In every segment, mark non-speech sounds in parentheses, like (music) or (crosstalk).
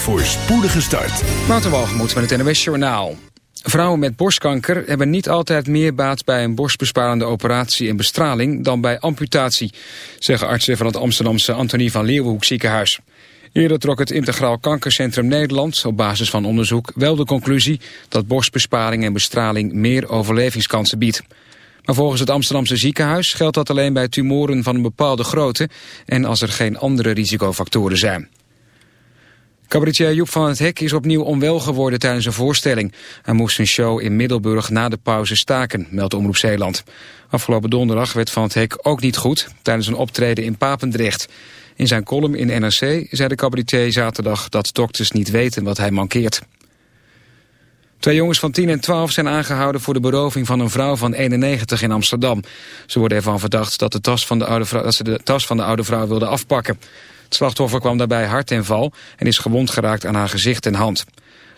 voor spoedige start. Waterwalgemoed met het NWS Journaal. Vrouwen met borstkanker hebben niet altijd meer baat bij een borstbesparende operatie en bestraling dan bij amputatie, zeggen artsen van het Amsterdamse Antonie van Leeuwenhoek ziekenhuis. Eerder trok het Integraal Kankercentrum Nederland op basis van onderzoek wel de conclusie dat borstbesparing en bestraling meer overlevingskansen biedt. Maar volgens het Amsterdamse ziekenhuis geldt dat alleen bij tumoren van een bepaalde grootte en als er geen andere risicofactoren zijn. Cabaretier Joep van het Hek is opnieuw onwel geworden tijdens een voorstelling. Hij moest zijn show in Middelburg na de pauze staken, meldt Omroep Zeeland. Afgelopen donderdag werd van het Hek ook niet goed tijdens een optreden in Papendrecht. In zijn column in NRC zei de cabaretier zaterdag dat dokters niet weten wat hij mankeert. Twee jongens van 10 en 12 zijn aangehouden voor de beroving van een vrouw van 91 in Amsterdam. Ze worden ervan verdacht dat, de tas van de oude vrouw, dat ze de tas van de oude vrouw wilden afpakken. Het slachtoffer kwam daarbij hard ten val en is gewond geraakt aan haar gezicht en hand.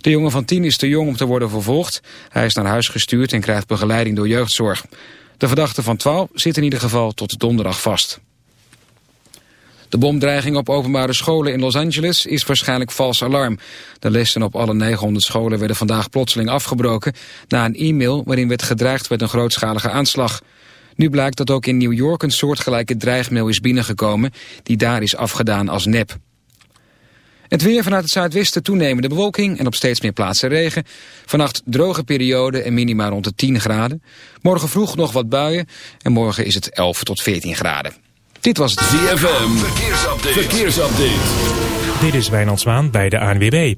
De jongen van 10 is te jong om te worden vervolgd. Hij is naar huis gestuurd en krijgt begeleiding door jeugdzorg. De verdachte van 12 zit in ieder geval tot donderdag vast. De bomdreiging op openbare scholen in Los Angeles is waarschijnlijk vals alarm. De lessen op alle 900 scholen werden vandaag plotseling afgebroken... na een e-mail waarin werd gedreigd met een grootschalige aanslag. Nu blijkt dat ook in New York een soortgelijke dreigmail is binnengekomen... die daar is afgedaan als nep. Het weer vanuit het zuidwesten toenemende bewolking en op steeds meer plaatsen regen. Vannacht droge periode en minima rond de 10 graden. Morgen vroeg nog wat buien en morgen is het 11 tot 14 graden. Dit was het ZFM. Verkeersupdate. Verkeersupdate. Dit is Wijnand Zwaan bij de ANWB.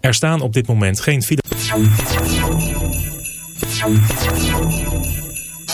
Er staan op dit moment geen file.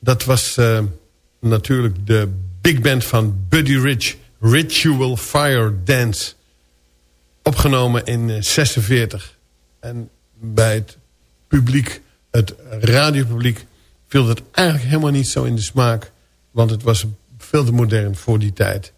Dat was uh, natuurlijk de big band van Buddy Rich. Ritual Fire Dance. Opgenomen in 46. En bij het publiek, het radiopubliek... viel dat eigenlijk helemaal niet zo in de smaak. Want het was veel te modern voor die tijd.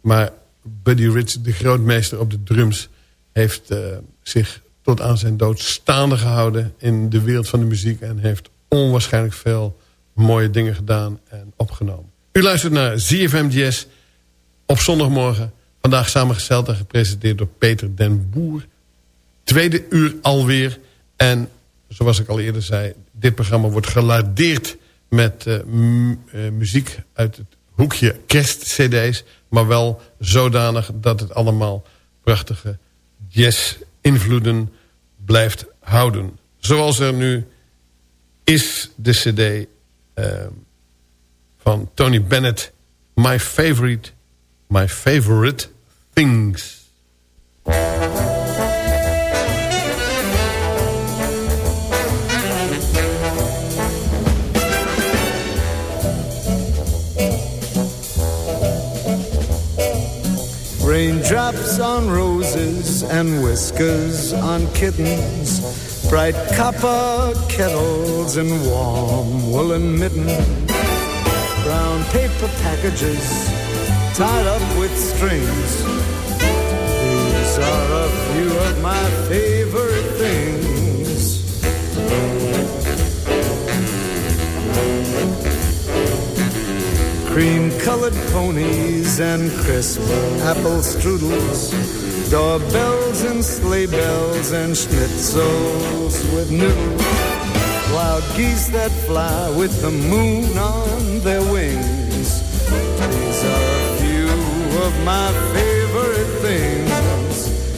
Maar Buddy Rich, de grootmeester op de drums... heeft uh, zich tot aan zijn dood staande gehouden in de wereld van de muziek... en heeft onwaarschijnlijk veel mooie dingen gedaan en opgenomen. U luistert naar ZFM Jazz op zondagmorgen. Vandaag samengesteld en gepresenteerd door Peter den Boer. Tweede uur alweer. En zoals ik al eerder zei, dit programma wordt gelardeerd met uh, muziek uit het hoekje kerstcd's. Maar wel zodanig dat het allemaal prachtige jazz-invloeden blijft houden. Zoals er nu is de cd uh, van Tony Bennett... My Favorite, My Favorite Things. Raindrops on roses and whiskers on kittens bright copper kettles and warm woolen mittens, brown paper packages tied up with strings. These are a few of my favorite things. Cream-colored ponies and crisp apple strudels Doorbells and sleigh bells and schnitzels with noodles. Wild geese that fly with the moon on their wings. These are a few of my favorite things.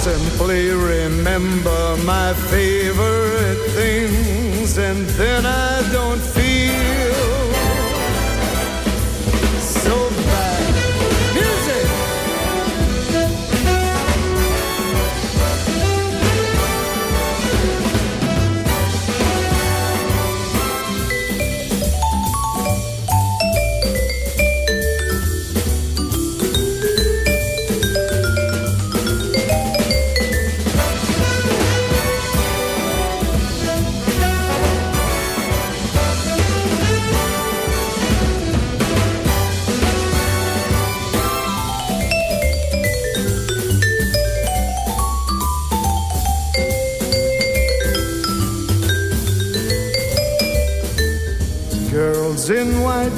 Simply remember my favorite things and then I don't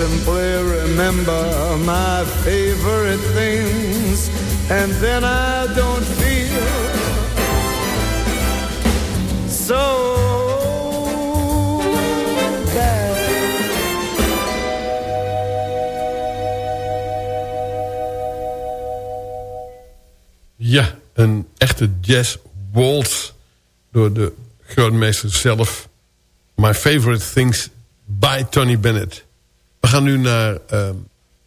simply remember my favorite things, and then I don't feel so. Ja, een echte jazz waltz door de grootmeester zelf. My Favorite Things by Tony Bennett. We gaan nu naar uh,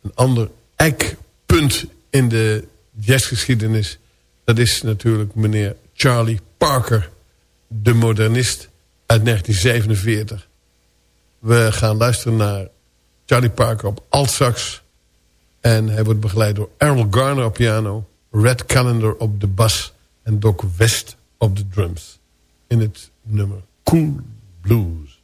een ander eikpunt in de jazzgeschiedenis. Dat is natuurlijk meneer Charlie Parker, de modernist uit 1947. We gaan luisteren naar Charlie Parker op altsax. En hij wordt begeleid door Errol Garner op piano... Red Calendar op de bas en Doc West op de drums. In het nummer Cool Blues.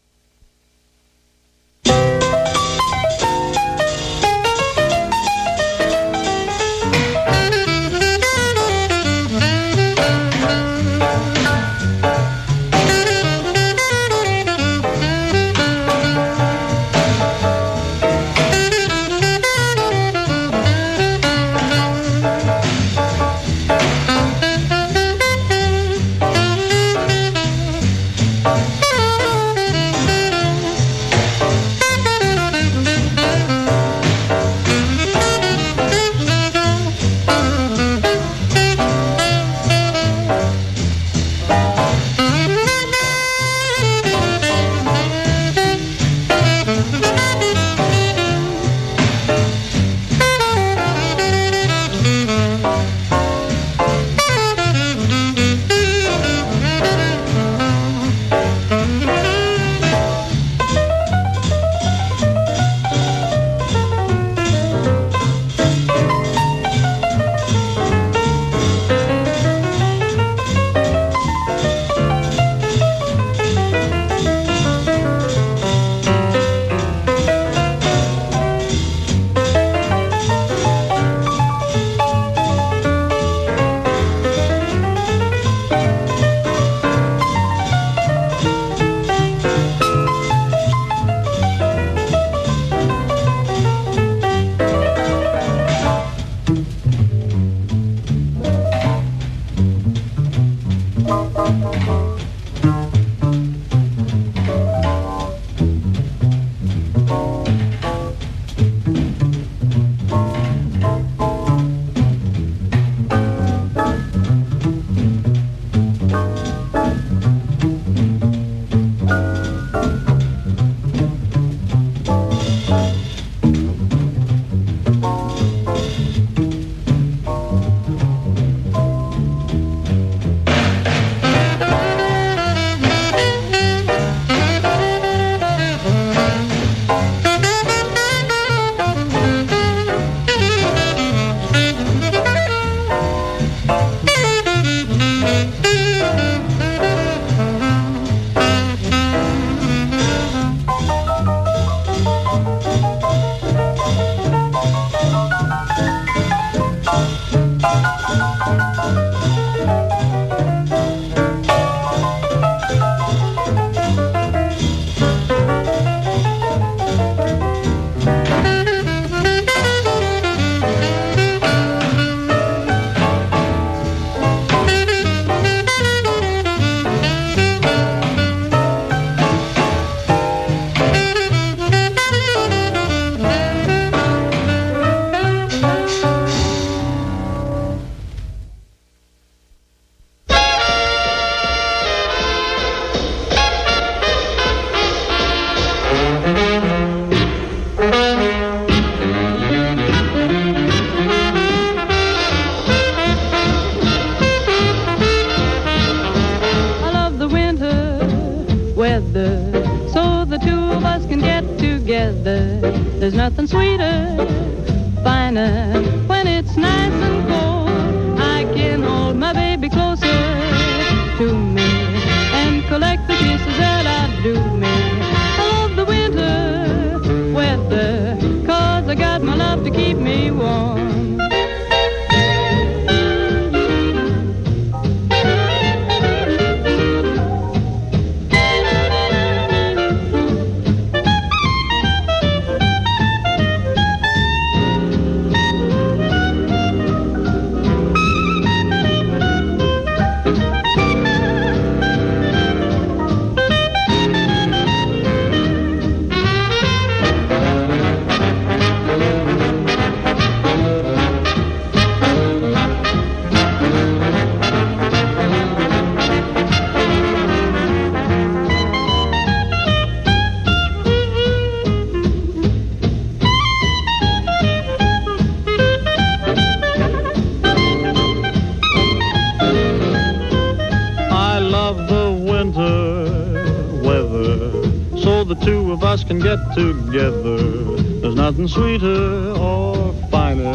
Nothing sweeter or finer.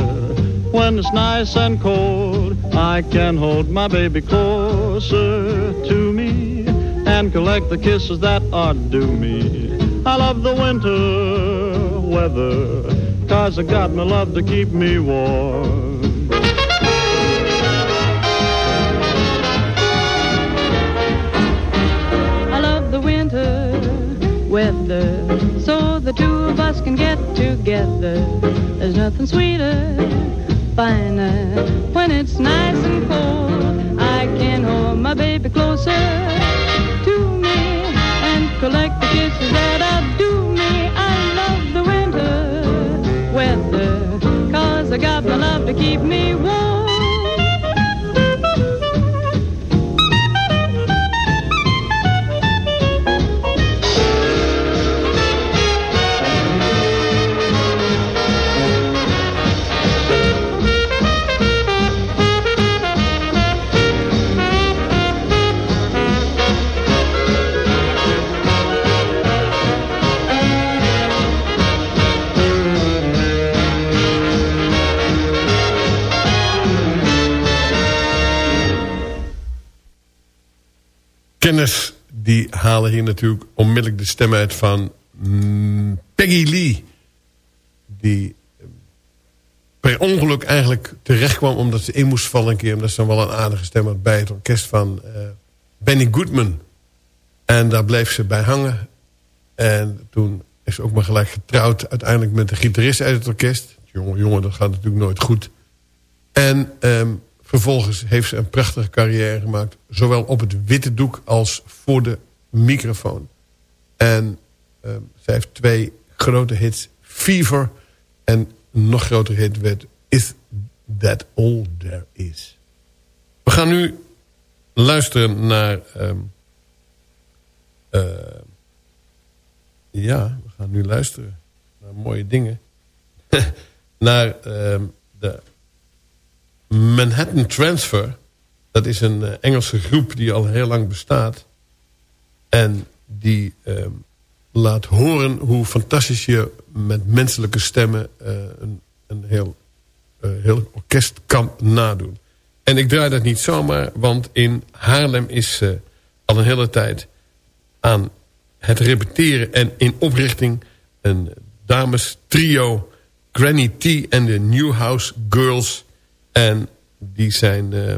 When it's nice and cold, I can hold my baby closer to me and collect the kisses that are due me. I love the winter weather, cause I got my love to keep me warm. I love the winter weather together. There's nothing sweeter, finer. When it's nice and cold, I can hold my baby closer to me and collect the kisses that outdo me. I love the winter weather, cause I got my love to keep me warm. Kenners die halen hier natuurlijk onmiddellijk de stem uit van mm, Peggy Lee. Die eh, per ongeluk eigenlijk terecht kwam omdat ze in moest vallen een keer. Omdat ze dan wel een aardige stem had bij het orkest van uh, Benny Goodman. En daar bleef ze bij hangen. En toen is ze ook maar gelijk getrouwd uiteindelijk met de gitarist uit het orkest. Jongen, jongen, dat gaat natuurlijk nooit goed. En um, Vervolgens heeft ze een prachtige carrière gemaakt. Zowel op het witte doek als voor de microfoon. En uh, zij heeft twee grote hits. Fever en een nog grotere hit werd Is That All There Is. We gaan nu luisteren naar... Um, uh, ja, we gaan nu luisteren naar mooie dingen. (laughs) naar um, de Manhattan Transfer. Dat is een uh, Engelse groep die al heel lang bestaat. En die uh, laat horen hoe fantastisch je met menselijke stemmen uh, een, een heel, uh, heel orkest kan nadoen. En ik draai dat niet zomaar, want in Haarlem is al een hele tijd aan het repeteren en in oprichting een dames trio Granny T en de Newhouse Girls en die zijn uh,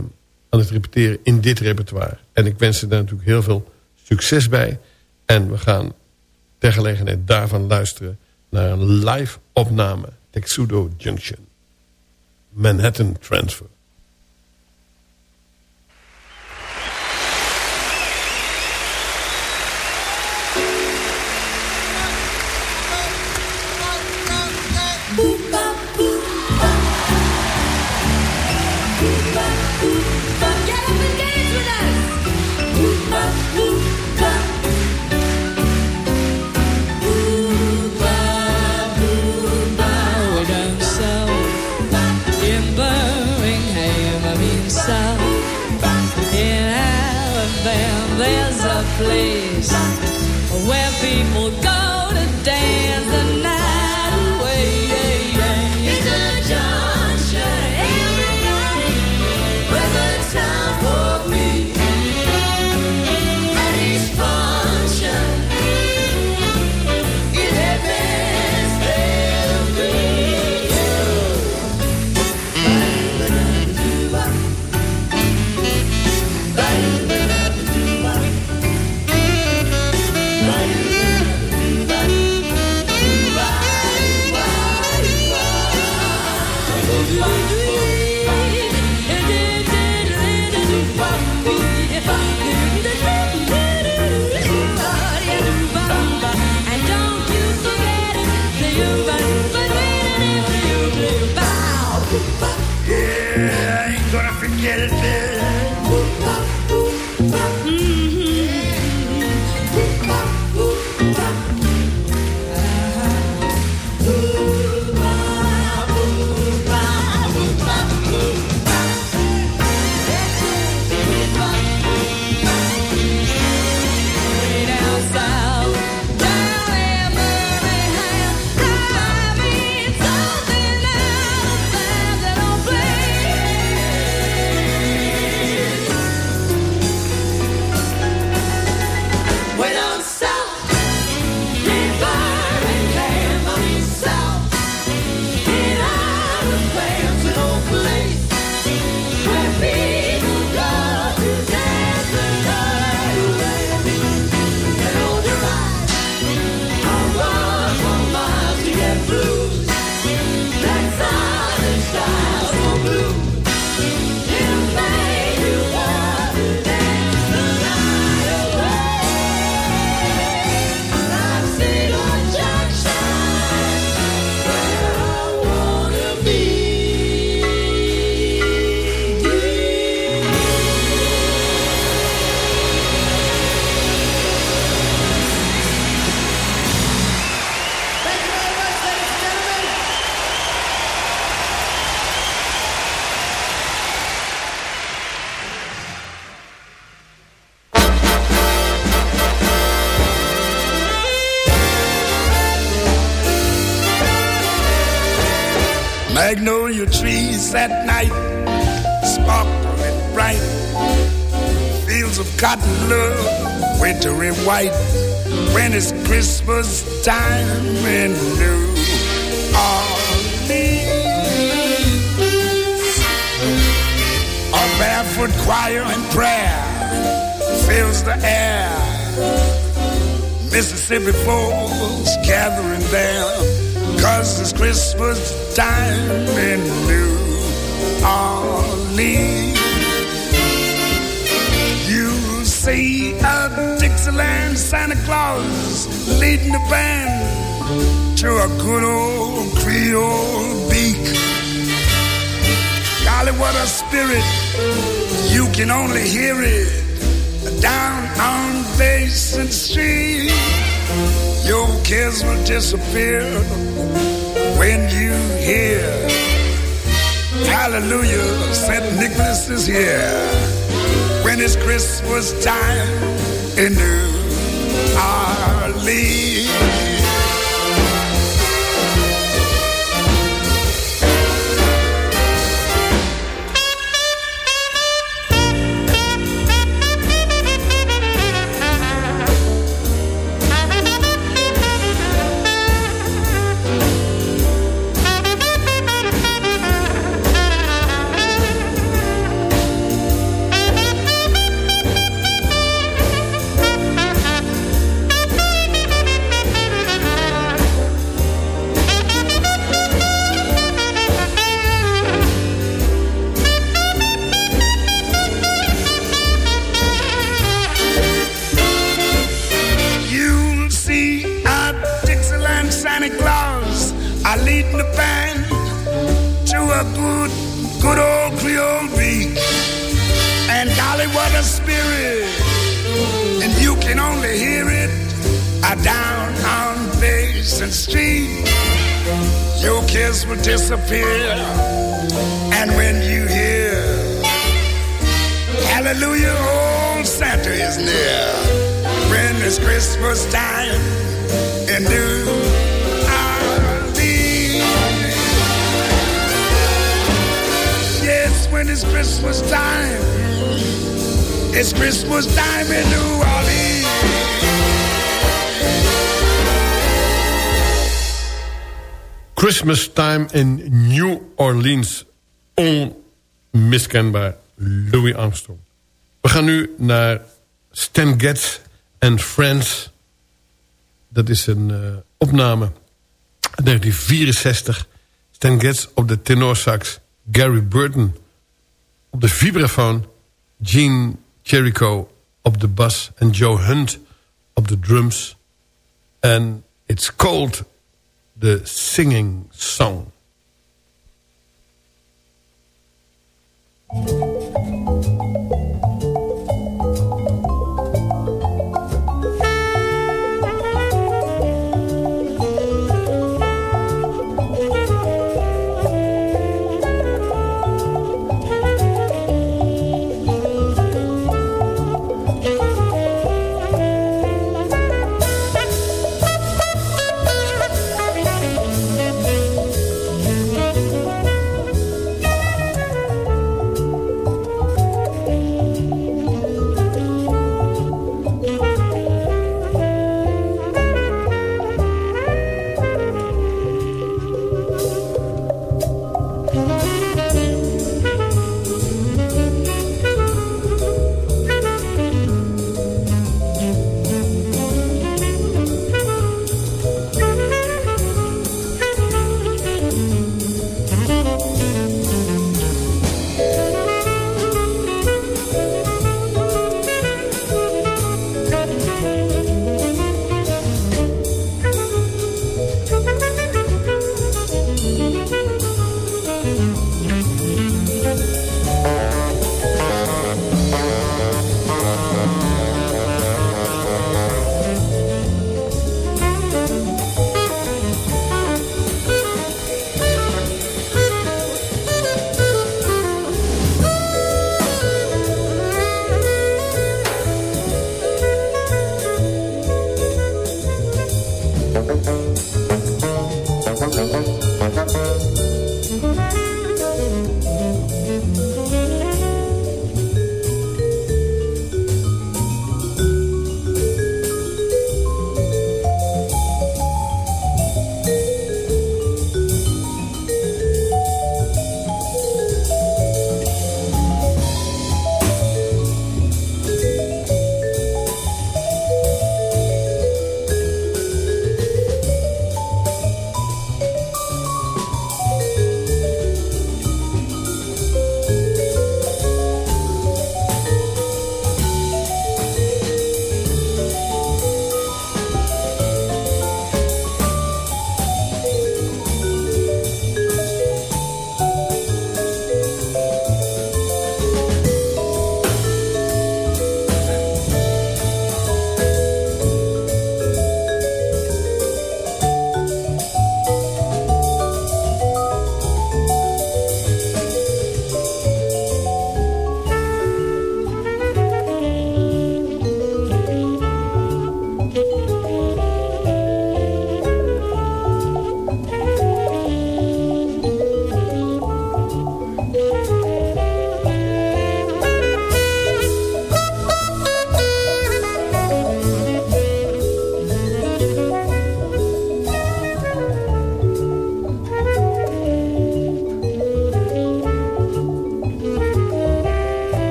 aan het repeteren in dit repertoire. En ik wens ze daar natuurlijk heel veel succes bij. En we gaan ter gelegenheid daarvan luisteren naar een live opname. Texudo Junction. Manhattan Transfer. White. When it's Christmas time in New Orleans. A barefoot choir and prayer fills the air. Mississippi folks gathering there Cause it's Christmas time in New Orleans. See a Dixieland Santa Claus leading the band to a good old Creole beak. Golly, what a spirit! You can only hear it down on Basin Street. Your cares will disappear when you hear Hallelujah, St. Nicholas is here. When it's Christmas time in New Orleans. Onmiskenbaar Louis Armstrong. We gaan nu naar Stan Getz and Friends. Dat is een uh, opname 1964. Stan Getz op de tenorsax. Gary Burton op de vibrafoon. Gene Cherico op de bas. En Joe Hunt op de drums. En It's Cold The Singing Song.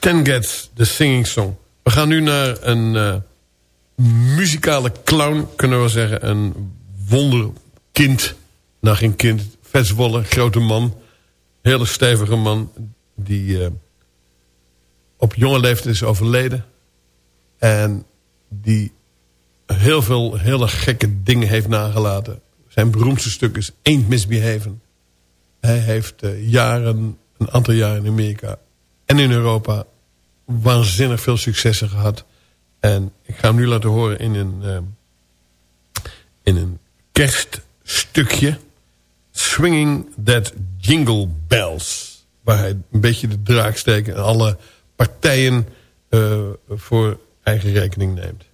Stan Getz, de singing song. We gaan nu naar een uh, muzikale clown, kunnen we zeggen. Een wonderkind. Nou, geen kind. Vetswolle, grote man. Hele stevige man. Die uh, op jonge leeftijd is overleden. En die heel veel hele gekke dingen heeft nagelaten. Zijn beroemdste stuk is Ain't Misbehaven. Hij heeft uh, jaren, een aantal jaren in Amerika en in Europa waanzinnig veel successen gehad. En ik ga hem nu laten horen in een, uh, in een kerststukje. Swinging That Jingle Bells. Waar hij een beetje de draak steekt en alle partijen uh, voor eigen rekening neemt.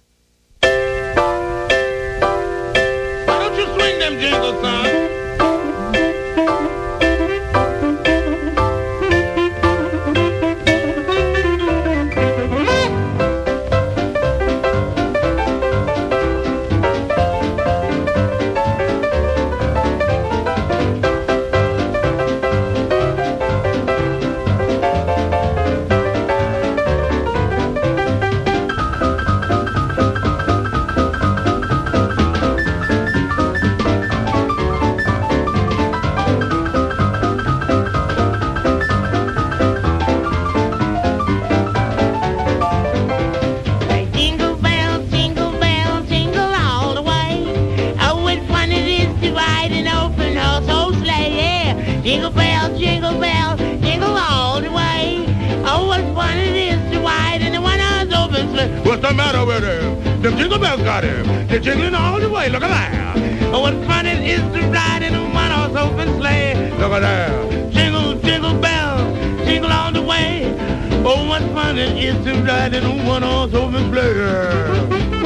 Oh, what fun it is to ride in a one-horse open sleigh. Look at that. Jingle, jingle bells, jingle all the way. Oh, what fun it is to ride in a one-horse open sleigh.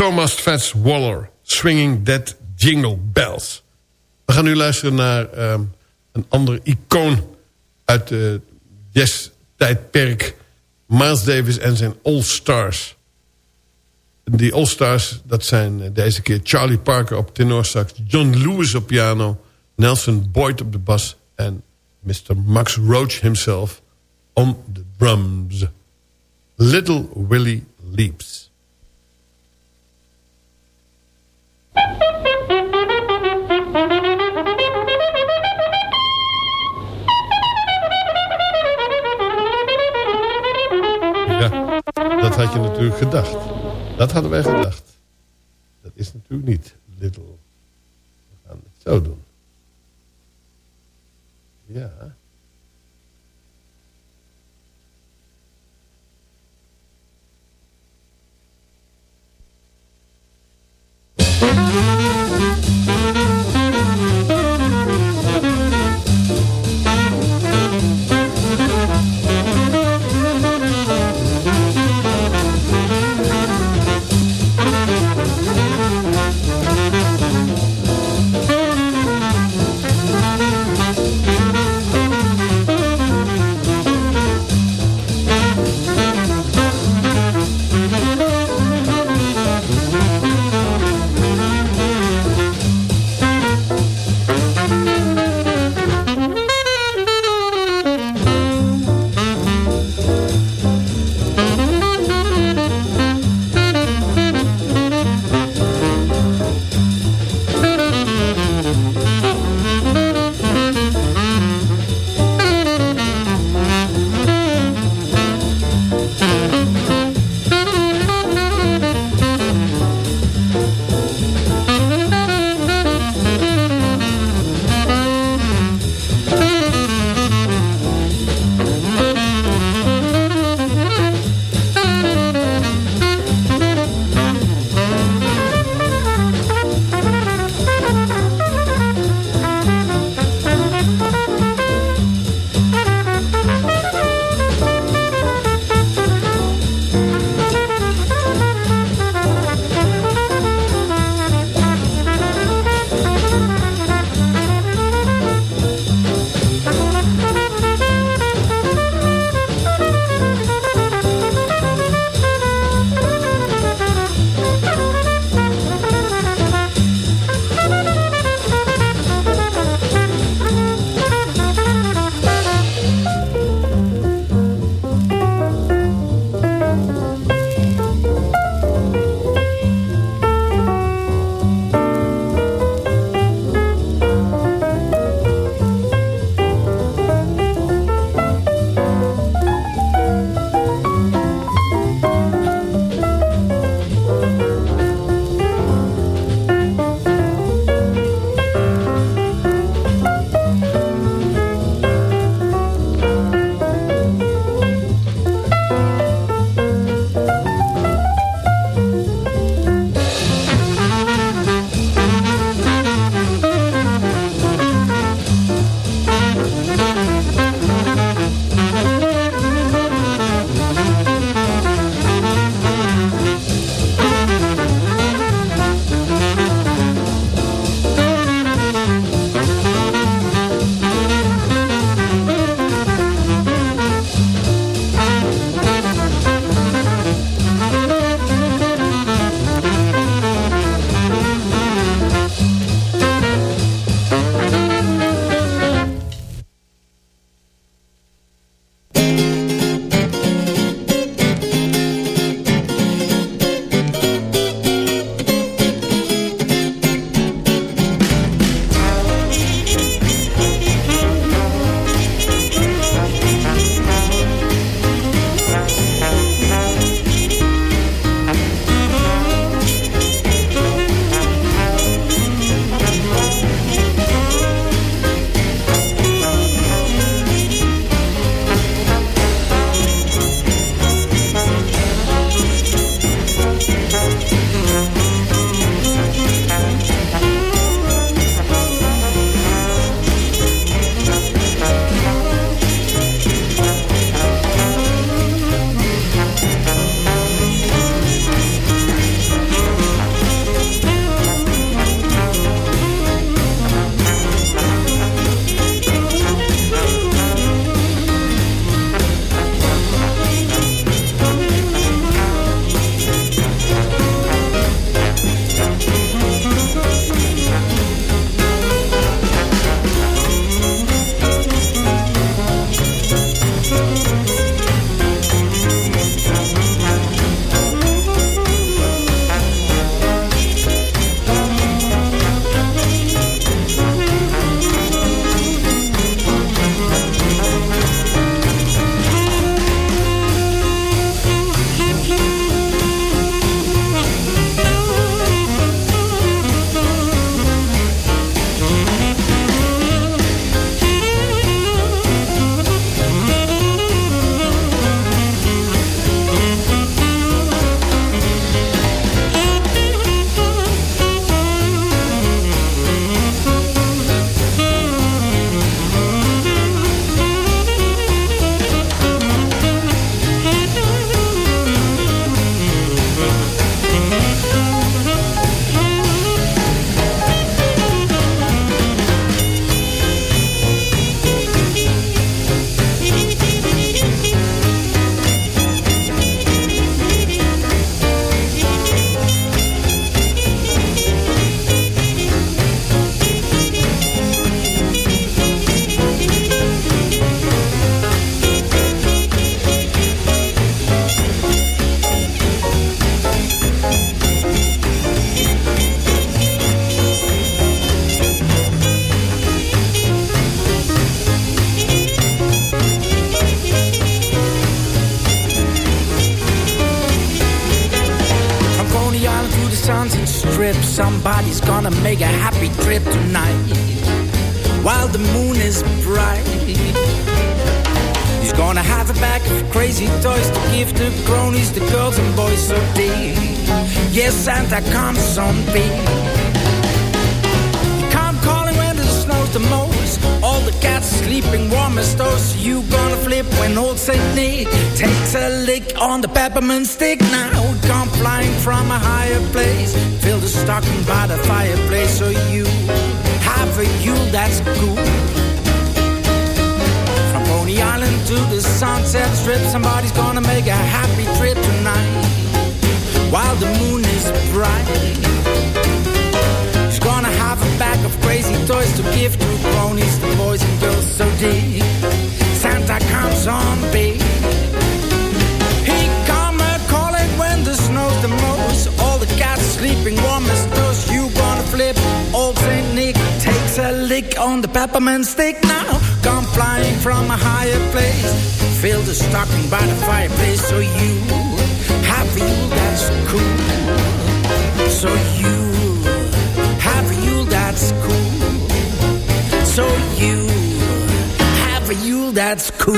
Thomas Fats Waller, Swinging That Jingle Bells. We gaan nu luisteren naar ehm, een ander icoon uit de jazz-tijdperk. Miles Davis en zijn All Stars. Die All Stars, dat zijn eh, deze keer Charlie Parker op tenorsax... John Lewis op piano, Nelson Boyd op de bas... en Mr. Max Roach himself on the drums. Little Willie Leaps. Natuurlijk gedacht. Dat hadden wij gedacht. Dat is natuurlijk niet little. We gaan het zo doen. Ja. From a higher place. Fill the stocking by the fireplace. So you have a Yule that's cool. From Pony Island to the Sunset Strip, somebody's gonna make a happy trip tonight. While the moon is bright she's gonna have a bag of crazy toys to give to ponies, the boys and girls so deep. Santa comes on big. On the peppermint stick now. Come flying from a higher place. Fill the stocking by the fireplace so you have you that's cool. So you that's cool. So you have Yule that's cool.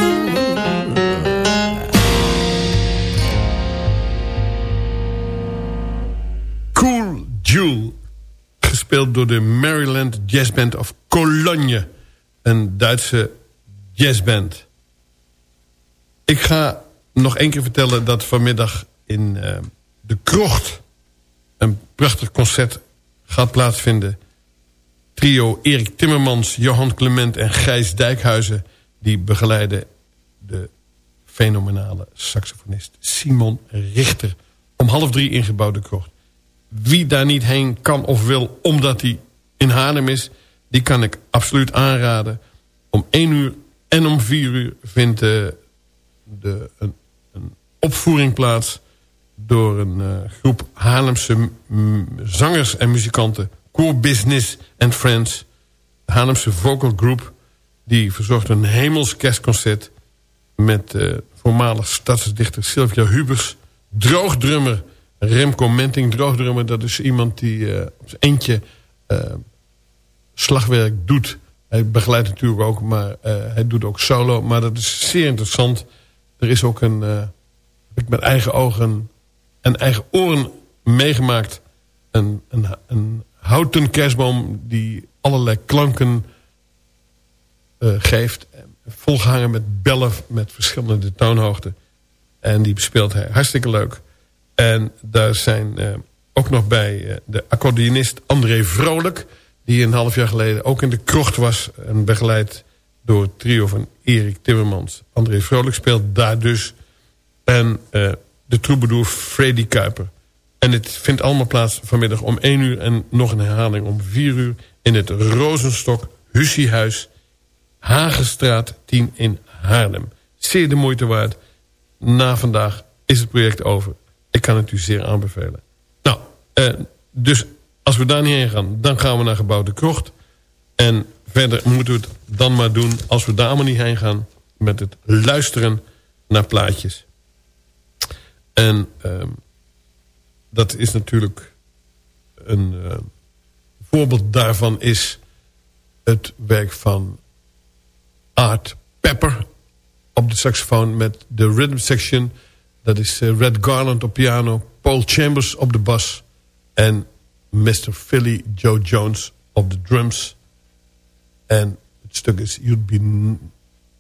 Cool Jule. Gespeeld door de Maryland Jazzband of Cologne. Een Duitse jazzband. Ik ga nog één keer vertellen dat vanmiddag in uh, de Krocht... een prachtig concert gaat plaatsvinden trio Erik Timmermans, Johan Clement en Gijs Dijkhuizen... die begeleiden de fenomenale saxofonist Simon Richter... om half drie ingebouwde krocht. Wie daar niet heen kan of wil omdat hij in Haarlem is... die kan ik absoluut aanraden. Om één uur en om vier uur vindt de, een, een opvoering plaats... door een uh, groep Haarlemse zangers en muzikanten Core Business and Friends. De Haarlemse vocal group. Die verzorgt een hemels kerstconcert. Met uh, voormalig stadsdichter Sylvia Hubers. Droogdrummer Remco Menting. Droogdrummer dat is iemand die uh, zijn eentje slagwerk doet. Hij begeleidt natuurlijk ook, maar hij doet ook solo. Maar dat is zeer interessant. Er is ook een, heb ik met eigen ogen en eigen oren meegemaakt. Een, een, een houten kerstboom die allerlei klanken uh, geeft. Volgehangen met bellen met verschillende toonhoogten. En die bespeelt hij hartstikke leuk. En daar zijn ook nog bij de accordeonist André Vrolijk... die een half jaar geleden ook in de krocht was... en begeleid door het trio van Erik Timmermans. André Vrolijk speelt daar dus. En de troubadour Freddy Kuiper... En het vindt allemaal plaats vanmiddag om 1 uur... en nog een herhaling om 4 uur... in het Rozenstok Hussiehuis... Hagenstraat 10 in Haarlem. Zeer de moeite waard. Na vandaag is het project over. Ik kan het u zeer aanbevelen. Nou, eh, dus als we daar niet heen gaan... dan gaan we naar Gebouw de Krocht. En verder moeten we het dan maar doen... als we daar allemaal niet heen gaan... met het luisteren naar plaatjes. En... Uh, dat is natuurlijk een uh, voorbeeld daarvan is het werk van Art Pepper op de saxofoon met de rhythm section. Dat is uh, Red Garland op piano, Paul Chambers op de bas en Mr. Philly Joe Jones op de drums. En het stuk is You'd Be,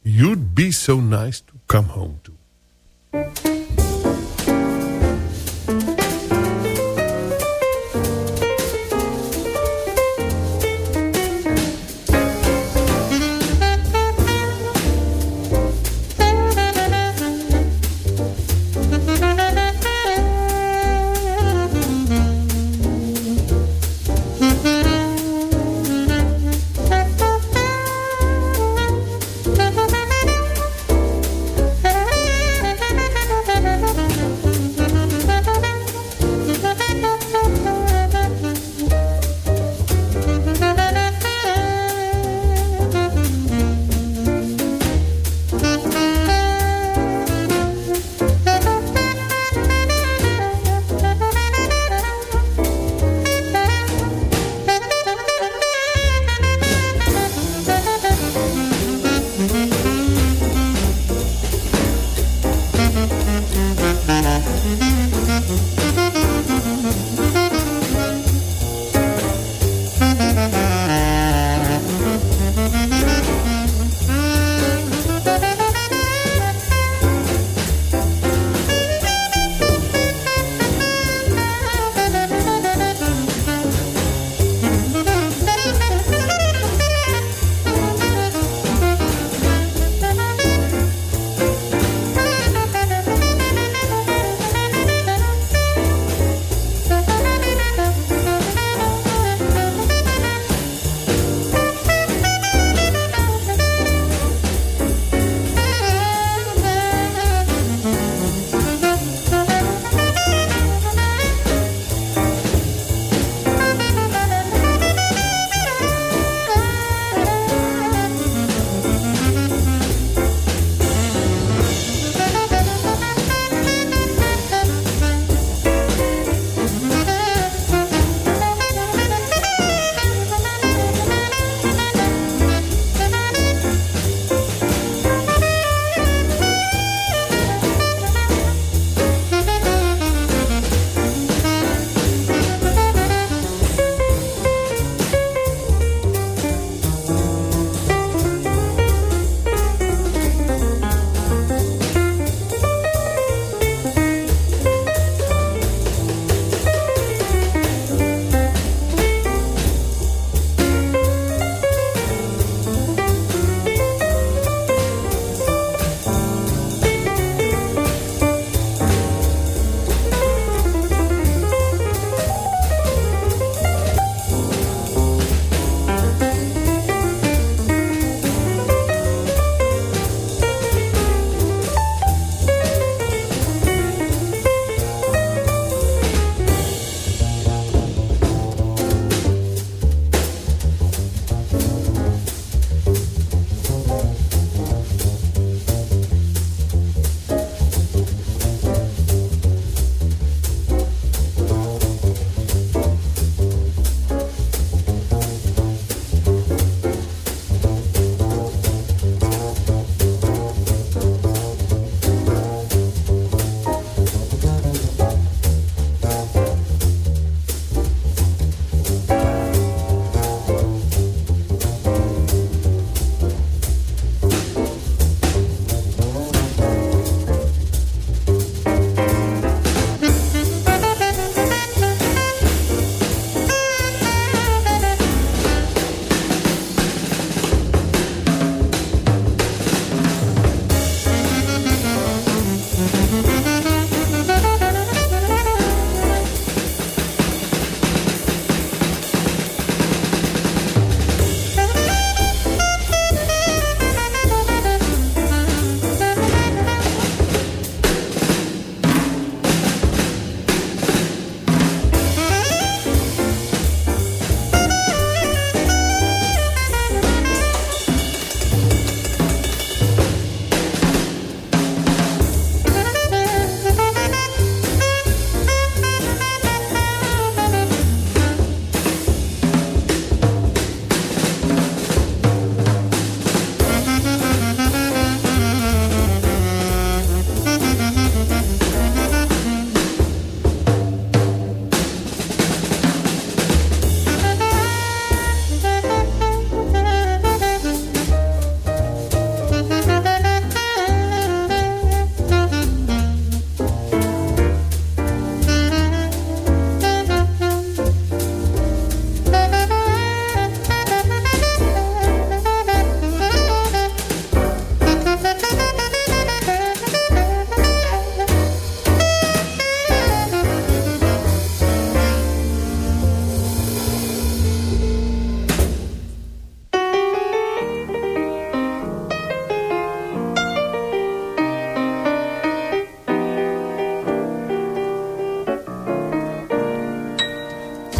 you'd be So Nice To Come Home To.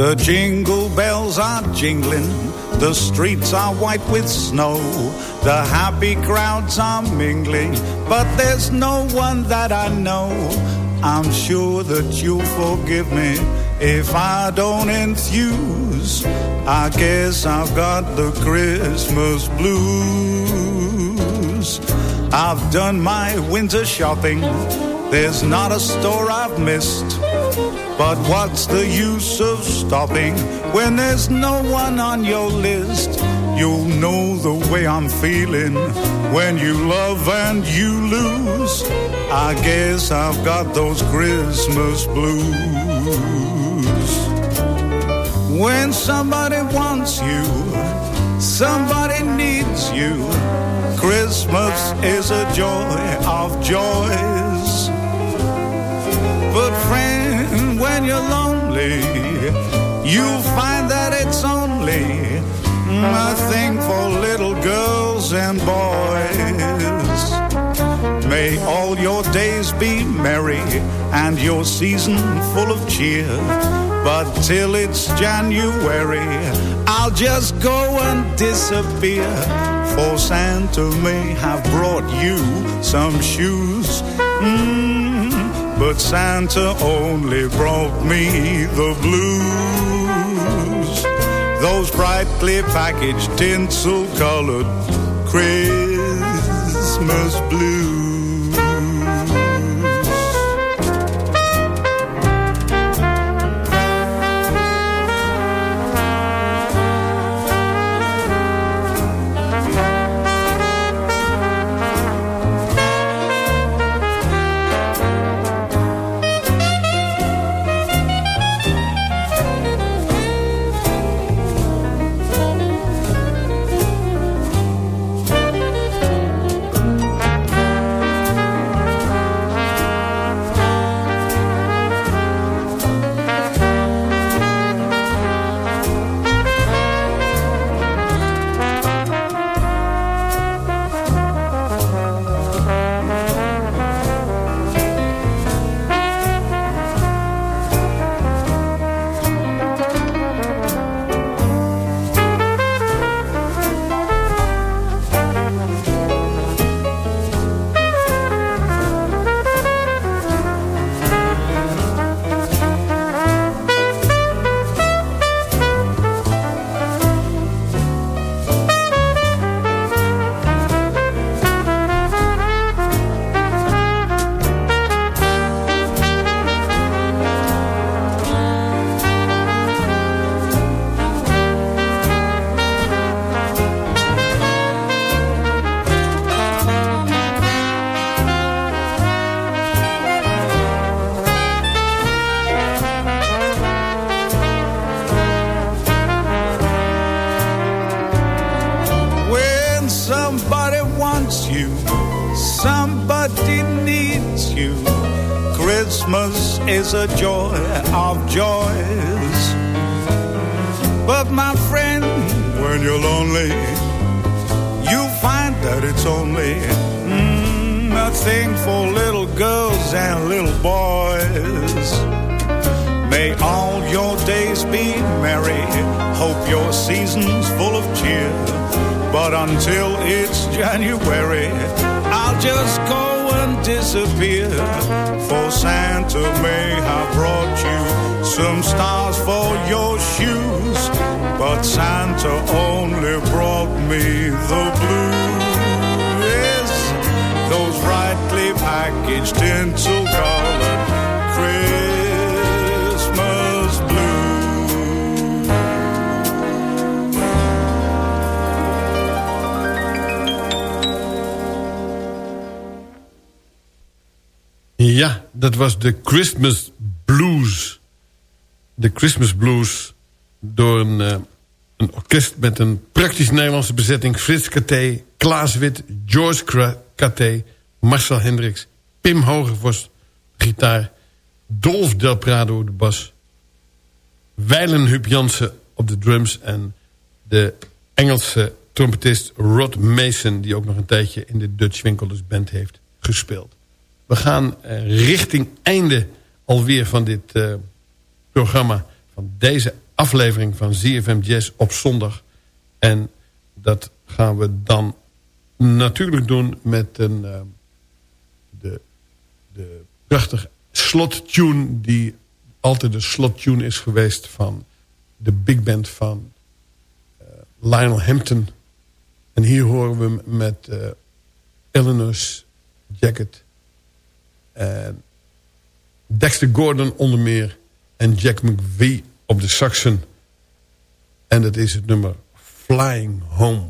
The jingle bells are jingling, the streets are white with snow, the happy crowds are mingling, but there's no one that I know. I'm sure that you'll forgive me if I don't enthuse. I guess I've got the Christmas blues. I've done my winter shopping, there's not a store I've missed. But what's the use of stopping when there's no one on your list? You'll know the way I'm feeling when you love and you lose. I guess I've got those Christmas blues. When somebody wants you, somebody needs you. Christmas is a joy of joys. But friend, when you're lonely, you'll find that it's only a thing for little girls and boys. May all your days be merry and your season full of cheer. But till it's January, I'll just go and disappear. For Santa may have brought you some shoes. Mm, but Santa only brought me the blues. Those brightly packaged, tinsel colored Christmas blues. I'll just go and disappear. For Santa may have brought you some stars for your shoes. But Santa only brought me the blues. Yes, those brightly packaged tinsel colored dat was de Christmas Blues. De Christmas Blues door een, eh, een orkest met een praktisch Nederlandse bezetting. Frits Katé, Klaas Wit, George Katé, Marcel Hendricks, Pim Hogevorst, gitaar. Dolf Del Prado, de bas. Weilen Huub Jansen op de drums. En de Engelse trompetist Rod Mason... die ook nog een tijdje in de Dutch Winkelers Band heeft gespeeld. We gaan eh, richting einde alweer van dit eh, programma... van deze aflevering van ZFM Jazz op zondag. En dat gaan we dan natuurlijk doen met een, uh, de, de prachtige slottune... die altijd de slottune is geweest van de big band van Lionel Hampton. En hier horen we hem met uh, Eleanor's Jacket... En Dexter Gordon onder meer. En Jack McVie op de saxen. En dat is het nummer Flying Home.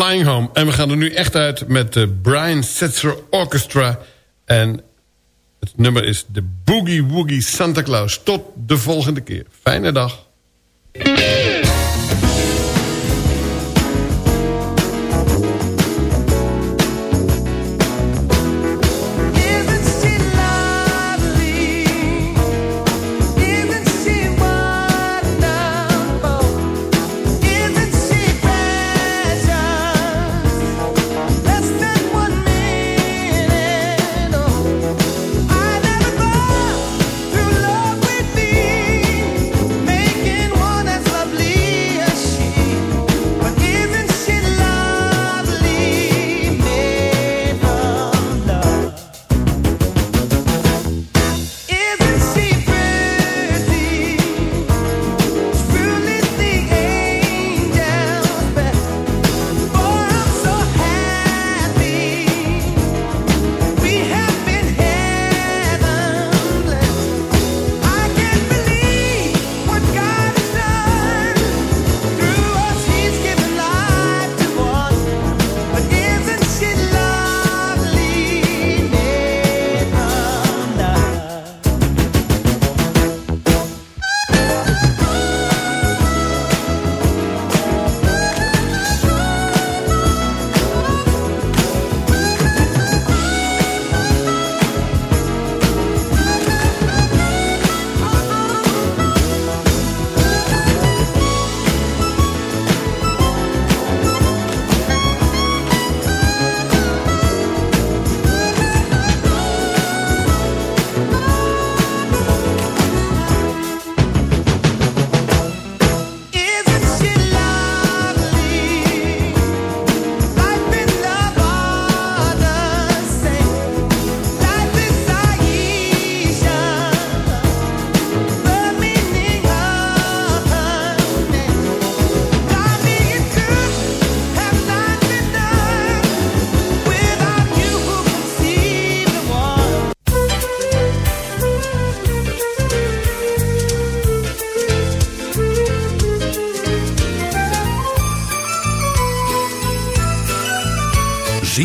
Flying Home. En we gaan er nu echt uit met de Brian Setzer Orchestra. En het nummer is de Boogie Woogie Santa Claus. Tot de volgende keer. Fijne dag.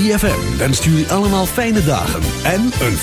3FM wenst allemaal fijne dagen en een